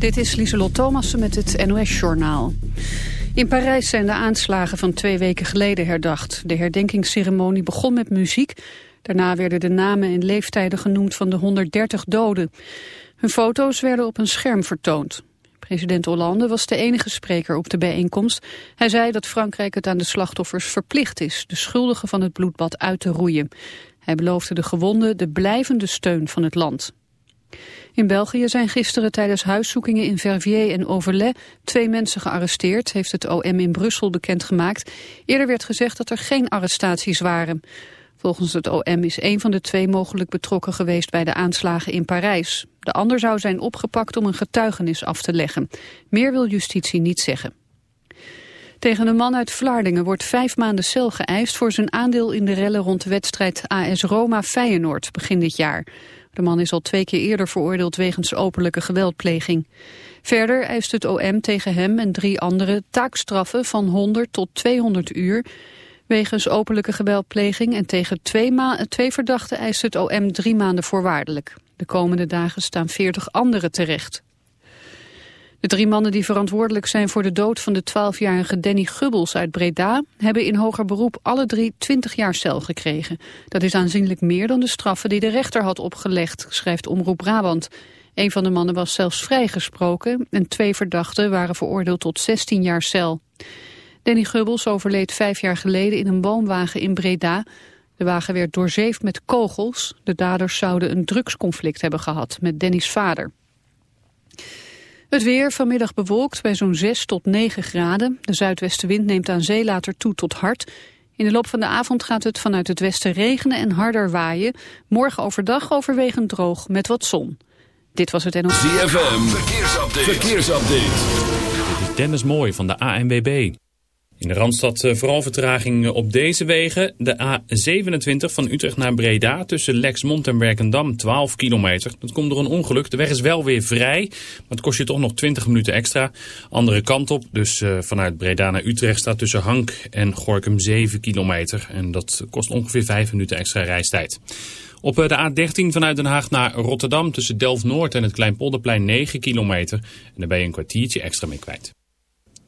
Dit is Lieselot Thomassen met het NOS-journaal. In Parijs zijn de aanslagen van twee weken geleden herdacht. De herdenkingsceremonie begon met muziek. Daarna werden de namen en leeftijden genoemd van de 130 doden. Hun foto's werden op een scherm vertoond. President Hollande was de enige spreker op de bijeenkomst. Hij zei dat Frankrijk het aan de slachtoffers verplicht is... de schuldigen van het bloedbad uit te roeien. Hij beloofde de gewonden de blijvende steun van het land. In België zijn gisteren tijdens huiszoekingen in Verviers en Overlay twee mensen gearresteerd, heeft het OM in Brussel bekendgemaakt. Eerder werd gezegd dat er geen arrestaties waren. Volgens het OM is een van de twee mogelijk betrokken geweest bij de aanslagen in Parijs. De ander zou zijn opgepakt om een getuigenis af te leggen. Meer wil justitie niet zeggen. Tegen een man uit Vlaardingen wordt vijf maanden cel geëist voor zijn aandeel in de rellen rond de wedstrijd AS Roma-Feyenoord begin dit jaar. De man is al twee keer eerder veroordeeld wegens openlijke geweldpleging. Verder eist het OM tegen hem en drie anderen taakstraffen van 100 tot 200 uur... wegens openlijke geweldpleging en tegen twee, twee verdachten eist het OM drie maanden voorwaardelijk. De komende dagen staan 40 anderen terecht. De drie mannen die verantwoordelijk zijn voor de dood van de 12-jarige Danny Gubbels uit Breda... hebben in hoger beroep alle drie 20 jaar cel gekregen. Dat is aanzienlijk meer dan de straffen die de rechter had opgelegd, schrijft Omroep Brabant. Een van de mannen was zelfs vrijgesproken en twee verdachten waren veroordeeld tot 16 jaar cel. Danny Gubbels overleed vijf jaar geleden in een woonwagen in Breda. De wagen werd doorzeefd met kogels. De daders zouden een drugsconflict hebben gehad met Danny's vader. Het weer vanmiddag bewolkt bij zo'n 6 tot 9 graden. De zuidwestenwind neemt aan zee later toe tot hard. In de loop van de avond gaat het vanuit het westen regenen en harder waaien. Morgen overdag overwegend droog met wat zon. Dit was het NOS. ZFM, verkeersupdate. verkeersupdate. Dit is Dennis Mooi van de ANWB. In de Randstad eh, vooral vertraging op deze wegen. De A27 van Utrecht naar Breda tussen Lexmond en Werkendam 12 kilometer. Dat komt door een ongeluk. De weg is wel weer vrij, maar het kost je toch nog 20 minuten extra. Andere kant op, dus uh, vanuit Breda naar Utrecht staat tussen Hank en Gorkum 7 kilometer. En dat kost ongeveer 5 minuten extra reistijd. Op eh, de A13 vanuit Den Haag naar Rotterdam tussen Delft-Noord en het Kleinpolderplein 9 kilometer. En daar ben je een kwartiertje extra mee kwijt.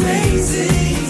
Amazing.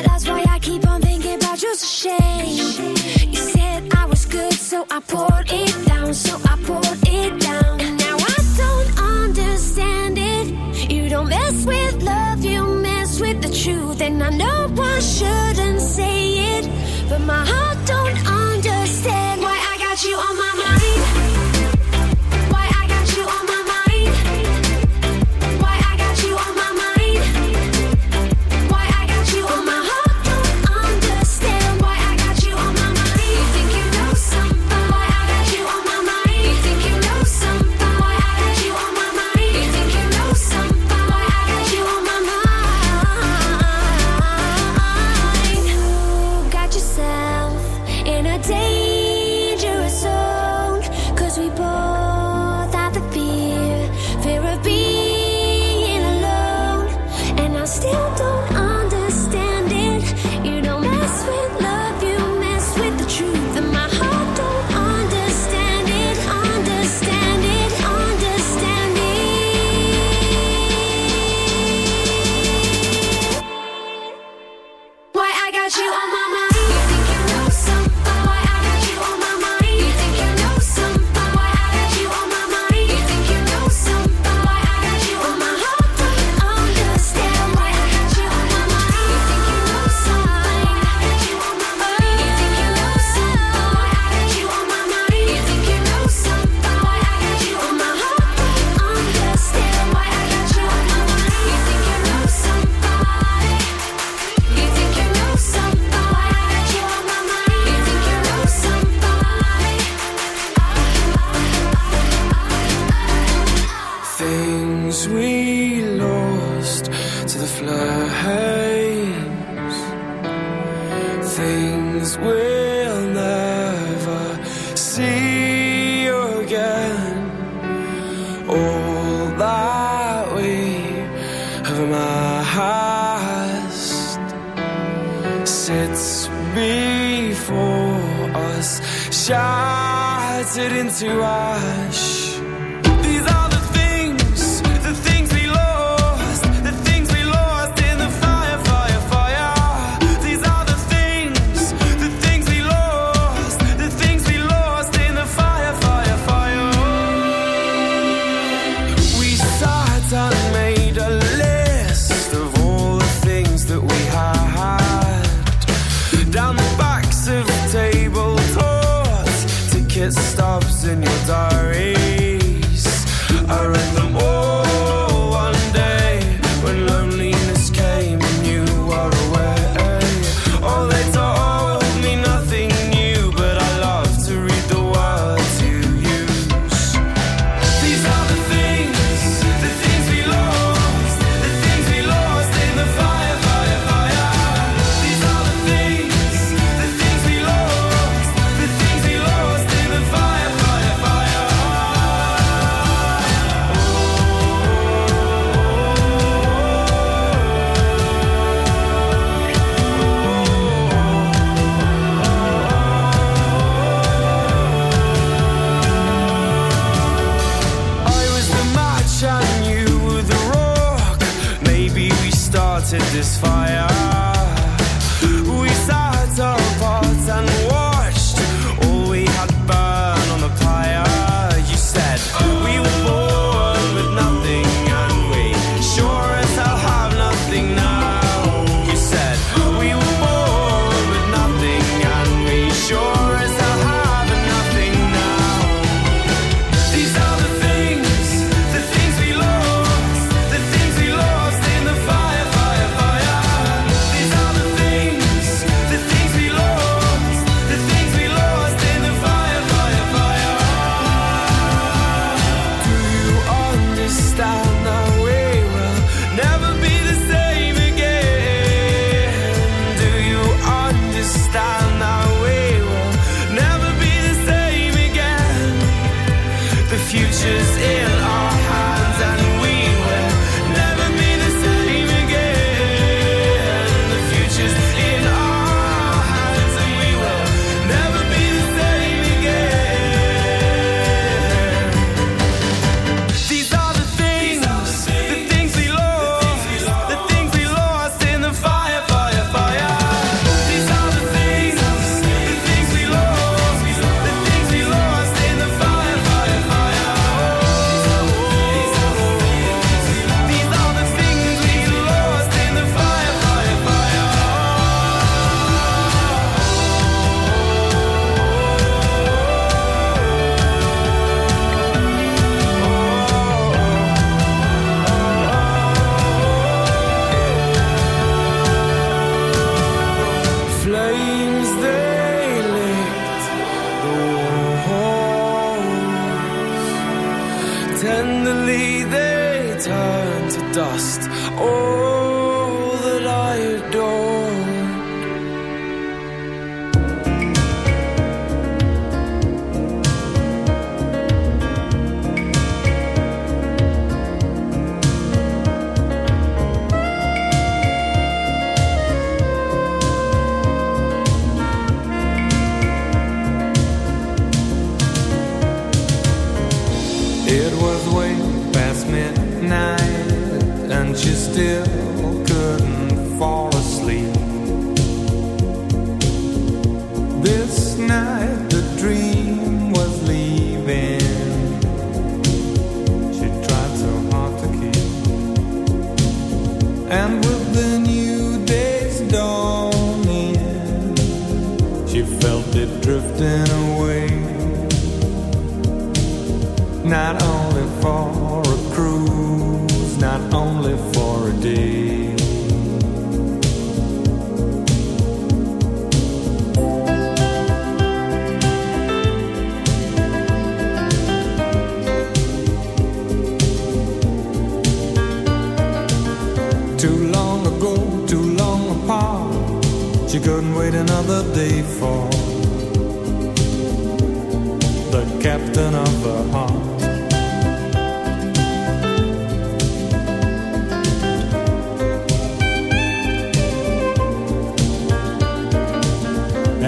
but my heart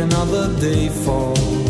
Another day for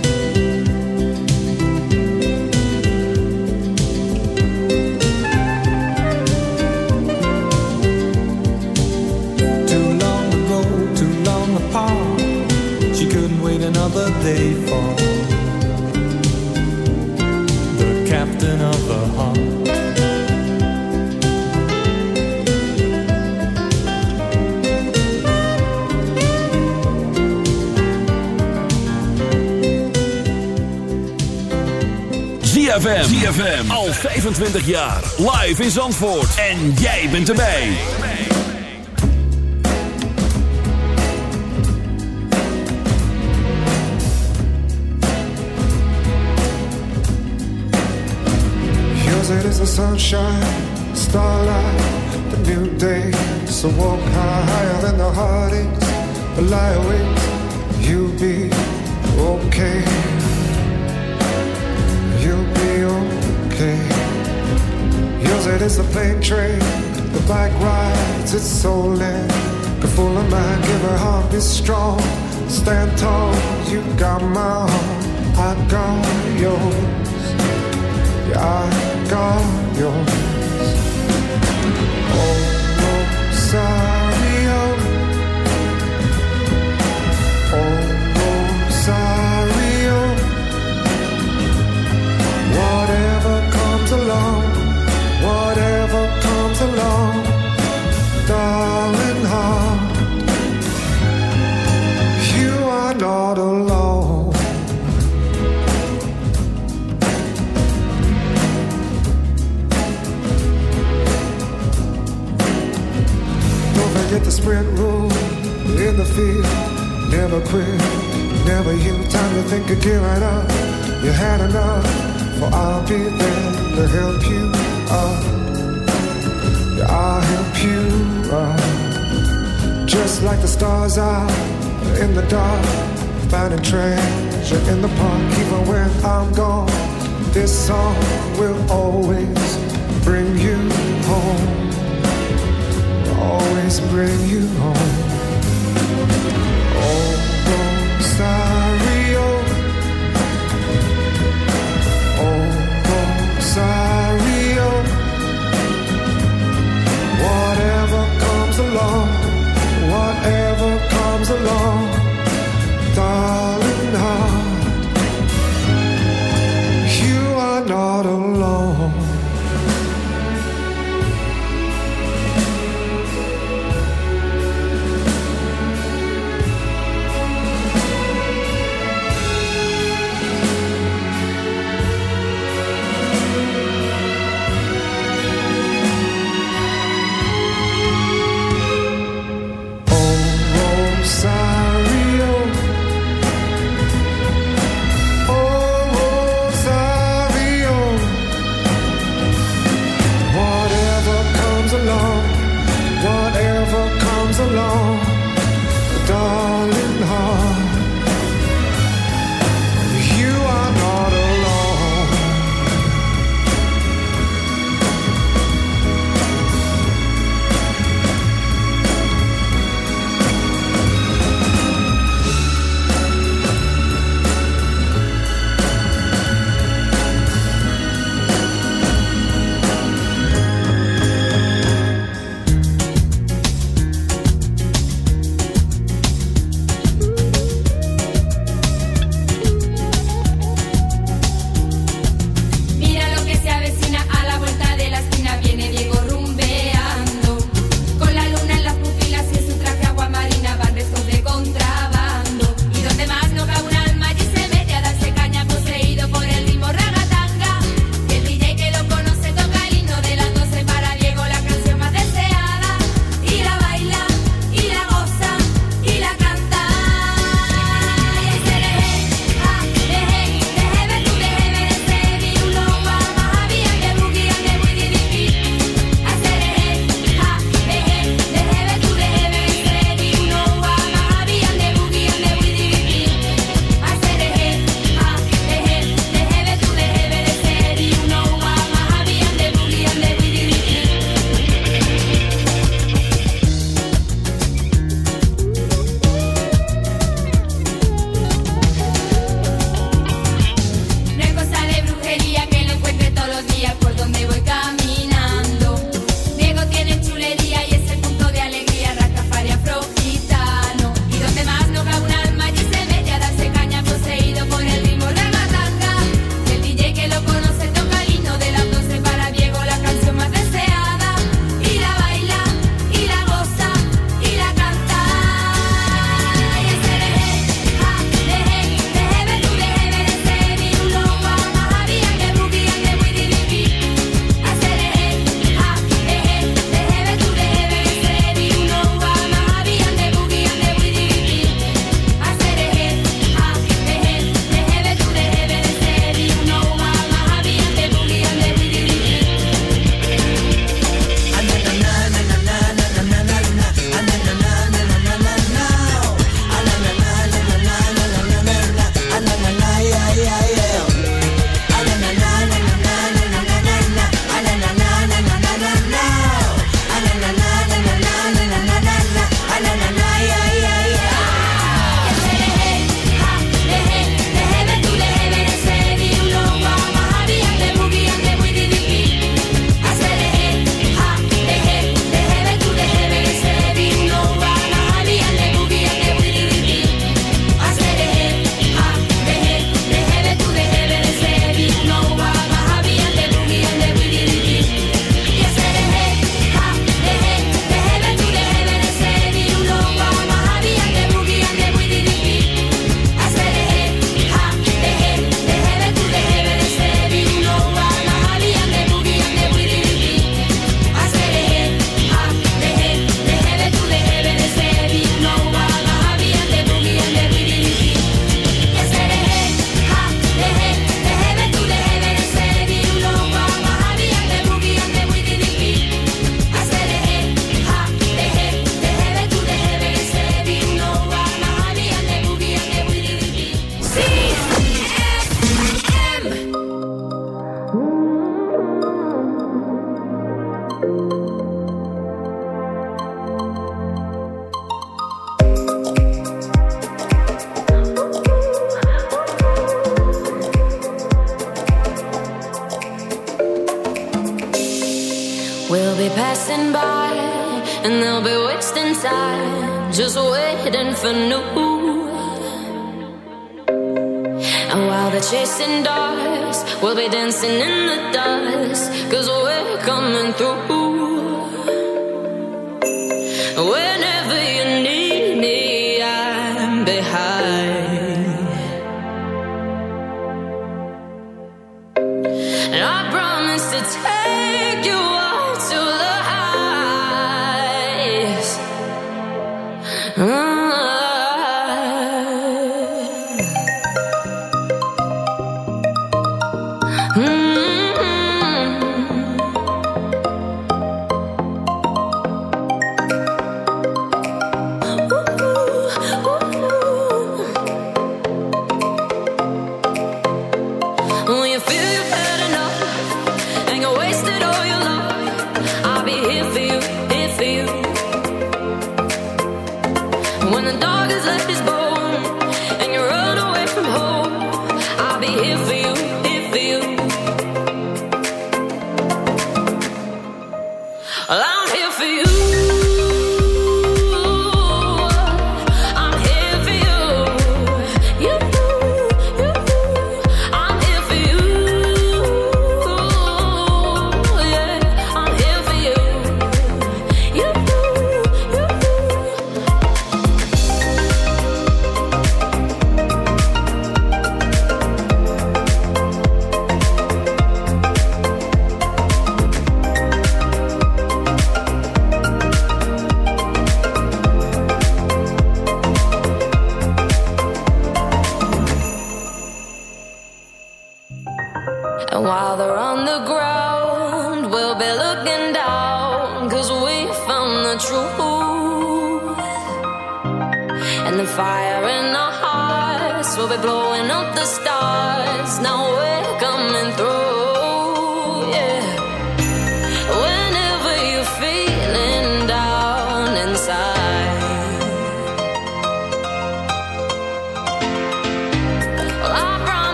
Day for the captain of her heart. ZFM. ZFM. Al 25 jaar. Live in Zandvoort. En jij bent erbij. Sunshine, starlight, the new day. So walk higher than the heartaches, but lie awake, you'll be okay. You'll be okay. Yours it is the plane train, the bike rides its soul in. The full of mind, give her heart, be strong. Stand tall, you got my heart, I got yours. Yeah, I all yours